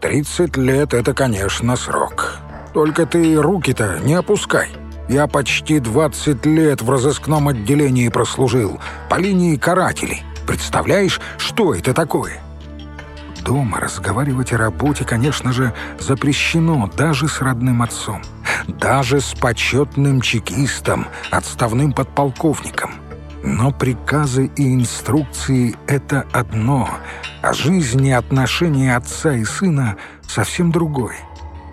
Тридцать лет — это, конечно, срок. Только ты руки-то не опускай. Я почти двадцать лет в разыскном отделении прослужил, по линии карателей. Представляешь, что это такое?» Дома разговаривать о работе, конечно же, запрещено даже с родным отцом, даже с почетным чекистом, отставным подполковником. Но приказы и инструкции — это одно, а жизнь и отношения отца и сына — совсем другое.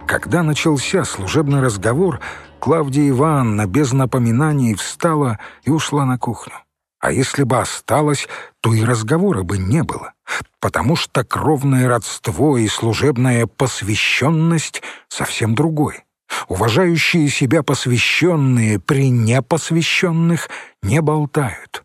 Когда начался служебный разговор, Клавдия Ивановна без напоминаний встала и ушла на кухню. А если бы осталось, то и разговора бы не было, потому что кровное родство и служебная посвященность совсем другое. Уважающие себя посвященные при непосвященных не болтают.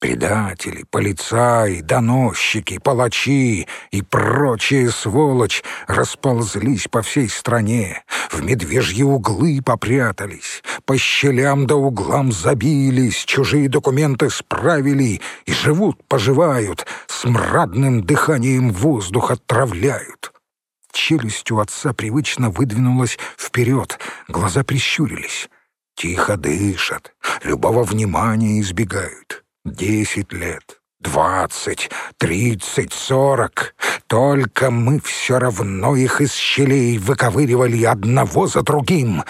Предатели, полицаи, доносчики, палачи и прочие сволочь расползлись по всей стране, в медвежьи углы попрятались, по щелям да углам забились, чужие документы справили и живут-поживают, смрадным дыханием воздух отравляют. Челюсть у отца привычно выдвинулась вперед, глаза прищурились. Тихо дышат, любого внимания избегают. Десять лет, двадцать, тридцать, сорок. Только мы все равно их из щелей выковыривали одного за другим.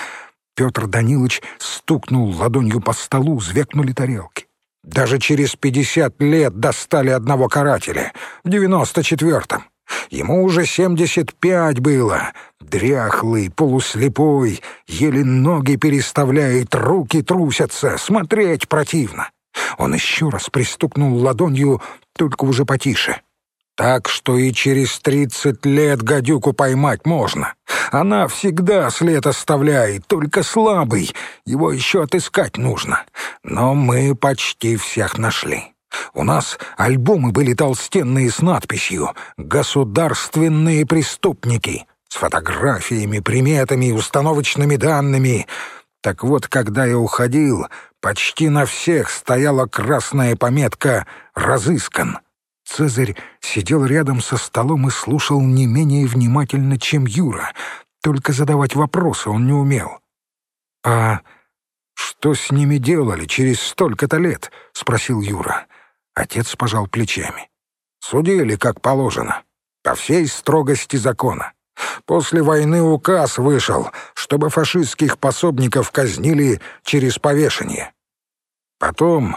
Петр Данилович стукнул ладонью по столу, звякнули тарелки. Даже через пятьдесят лет достали одного карателя, в девяносто четвертом. Ему уже семьдесят пять было. Дряхлый, полуслепой, еле ноги переставляет, руки трусятся, смотреть противно. Он еще раз пристукнул ладонью, только уже потише. Так что и через тридцать лет гадюку поймать можно. Она всегда след оставляет, только слабый. Его еще отыскать нужно. Но мы почти всех нашли. У нас альбомы были толстенные с надписью «Государственные преступники» с фотографиями, приметами установочными данными. Так вот, когда я уходил, Почти на всех стояла красная пометка «Разыскан». Цезарь сидел рядом со столом и слушал не менее внимательно, чем Юра. Только задавать вопросы он не умел. «А что с ними делали через столько-то лет?» — спросил Юра. Отец пожал плечами. «Судили, как положено, по всей строгости закона. После войны указ вышел, чтобы фашистских пособников казнили через повешение. Потом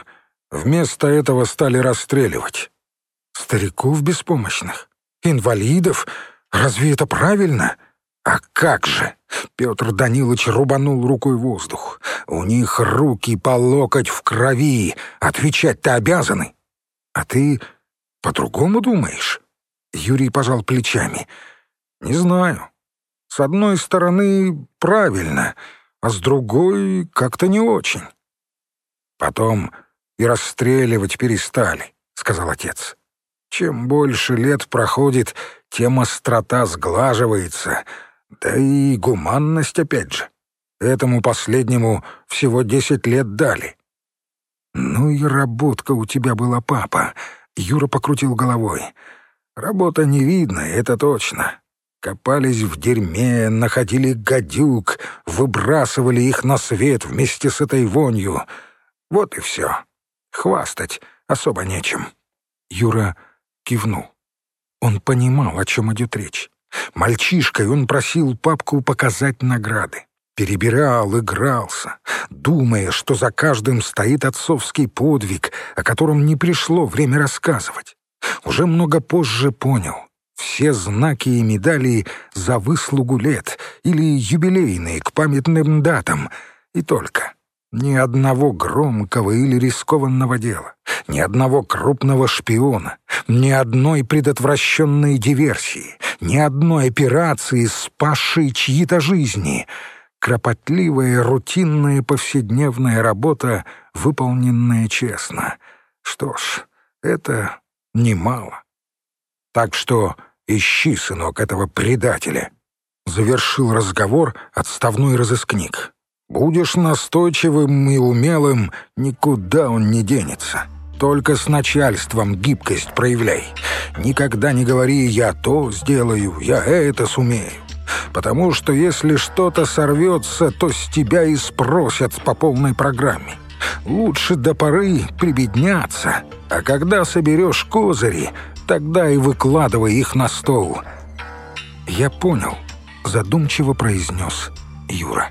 вместо этого стали расстреливать. Стариков беспомощных, инвалидов. Разве это правильно? А как же? Петр Данилович рубанул рукой воздух. У них руки по локоть в крови. Отвечать-то обязаны. А ты по-другому думаешь? Юрий пожал плечами. Не знаю. С одной стороны, правильно, а с другой как-то не очень. Потом и расстреливать перестали, сказал отец. Чем больше лет проходит, тем острота сглаживается, да и гуманность опять же. Этому последнему всего десять лет дали. «Ну и работка у тебя была, папа», — Юра покрутил головой. «Работа не видно, это точно. Копались в дерьме, находили гадюк, выбрасывали их на свет вместе с этой вонью. Вот и все. Хвастать особо нечем». Юра кивнул. Он понимал, о чем идет речь. Мальчишкой он просил папку показать награды. Перебирал, игрался, думая, что за каждым стоит отцовский подвиг, о котором не пришло время рассказывать. Уже много позже понял — все знаки и медали за выслугу лет или юбилейные к памятным датам, и только. Ни одного громкого или рискованного дела, ни одного крупного шпиона, ни одной предотвращенной диверсии, ни одной операции, спасшей чьи-то жизни. Кропотливая, рутинная повседневная работа, выполненная честно. Что ж, это немало. Так что Ищи, сынок, этого предателя. Завершил разговор отставной разыскник. Будешь настойчивым и умелым, никуда он не денется. Только с начальством гибкость проявляй. Никогда не говори «я то сделаю», «я это сумею». Потому что если что-то сорвется, то с тебя и спросят по полной программе. Лучше до поры прибедняться, а когда соберешь козыри, тогда и выкладывай их на стол. «Я понял», — задумчиво произнес Юра.